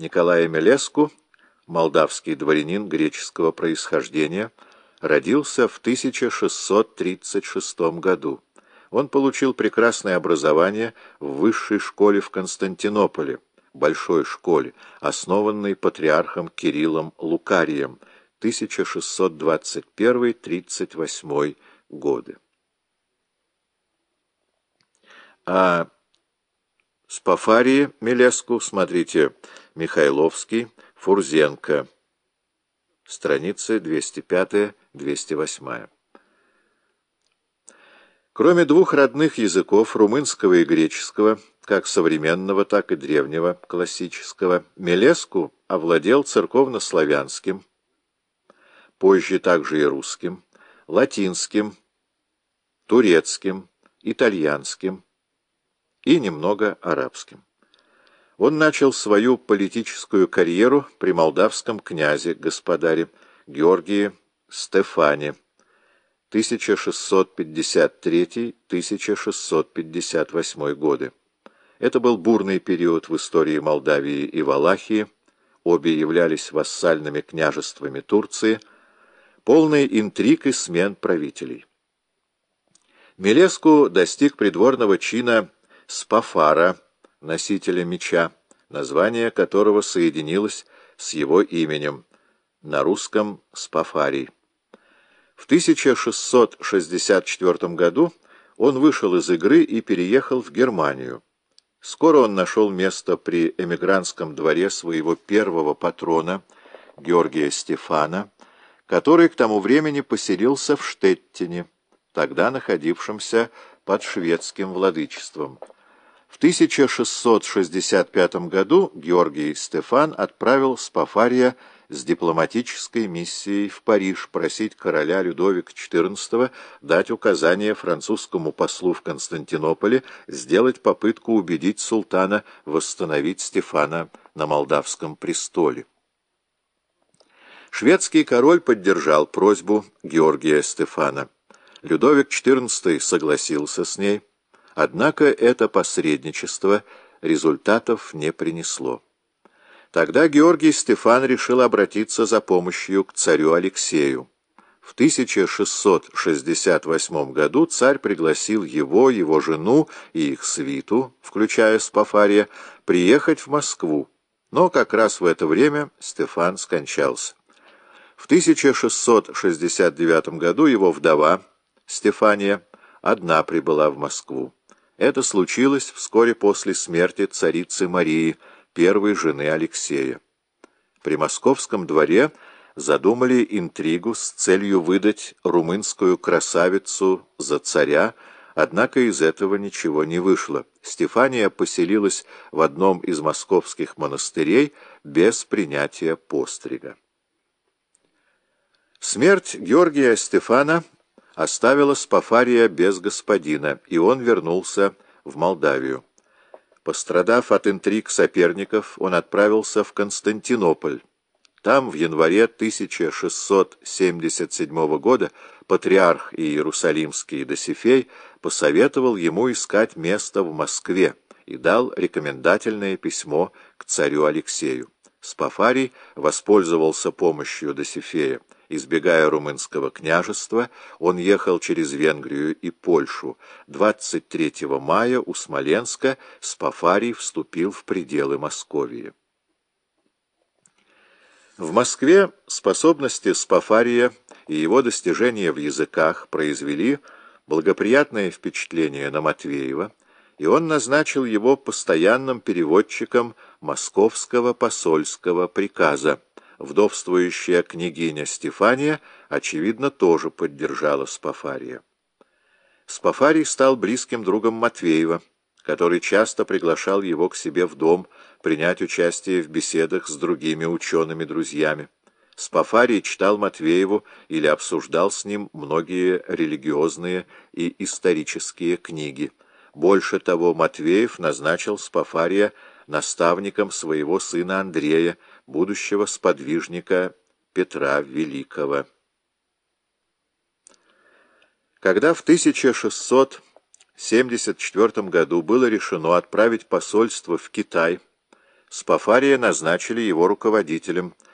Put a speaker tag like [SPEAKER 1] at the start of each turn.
[SPEAKER 1] Николай Мелеску, молдавский дворянин греческого происхождения, родился в 1636 году. Он получил прекрасное образование в высшей школе в Константинополе, большой школе, основанной патриархом Кириллом Лукарием, 1621-38 годы. А Спафарии Милеску смотрите Михайловский, Фурзенко, страницы 205-208. Кроме двух родных языков, румынского и греческого, как современного, так и древнего, классического, Мелеску овладел церковнославянским, позже также и русским, латинским, турецким, итальянским и немного арабским. Он начал свою политическую карьеру при молдавском князе, господаре Георгии Стефане, 1653-1658 годы. Это был бурный период в истории Молдавии и Валахии, обе являлись вассальными княжествами Турции, полный интриг и смен правителей. Мелеску достиг придворного чина Спафара, носителя меча, название которого соединилось с его именем, на русском Спафарий. В 1664 году он вышел из игры и переехал в Германию. Скоро он нашел место при эмигрантском дворе своего первого патрона, Георгия Стефана, который к тому времени поселился в Штеттине, тогда находившемся под шведским владычеством. В 1665 году Георгий Стефан отправил Спафария с дипломатической миссией в Париж просить короля Людовика XIV дать указание французскому послу в Константинополе сделать попытку убедить султана восстановить Стефана на молдавском престоле. Шведский король поддержал просьбу Георгия Стефана. Людовик XIV согласился с ней, однако это посредничество результатов не принесло. Тогда Георгий Стефан решил обратиться за помощью к царю Алексею. В 1668 году царь пригласил его, его жену и их свиту, включая Спафария, приехать в Москву, но как раз в это время Стефан скончался. В 1669 году его вдова, Стефания, одна прибыла в Москву. Это случилось вскоре после смерти царицы Марии, первой жены Алексея. При московском дворе задумали интригу с целью выдать румынскую красавицу за царя, однако из этого ничего не вышло. Стефания поселилась в одном из московских монастырей без принятия пострига. Смерть Георгия Стефана оставила Спафария без господина, и он вернулся в Молдавию. Пострадав от интриг соперников, он отправился в Константинополь. Там в январе 1677 года патриарх Иерусалимский Досифей посоветовал ему искать место в Москве и дал рекомендательное письмо к царю Алексею. Спафарий воспользовался помощью Досифея. Избегая румынского княжества, он ехал через Венгрию и Польшу. 23 мая у Смоленска Спафарий вступил в пределы Московии. В Москве способности Спафария и его достижения в языках произвели благоприятное впечатление на Матвеева, и он назначил его постоянным переводчиком московского посольского приказа. Вдовствующая княгиня Стефания, очевидно, тоже поддержала Спафария. Спафарий стал близким другом Матвеева, который часто приглашал его к себе в дом принять участие в беседах с другими учеными-друзьями. Спафарий читал Матвееву или обсуждал с ним многие религиозные и исторические книги. Больше того, Матвеев назначил Спафария наставником своего сына Андрея, будущего сподвижника Петра Великого. Когда в 1674 году было решено отправить посольство в Китай, Спафария назначили его руководителем,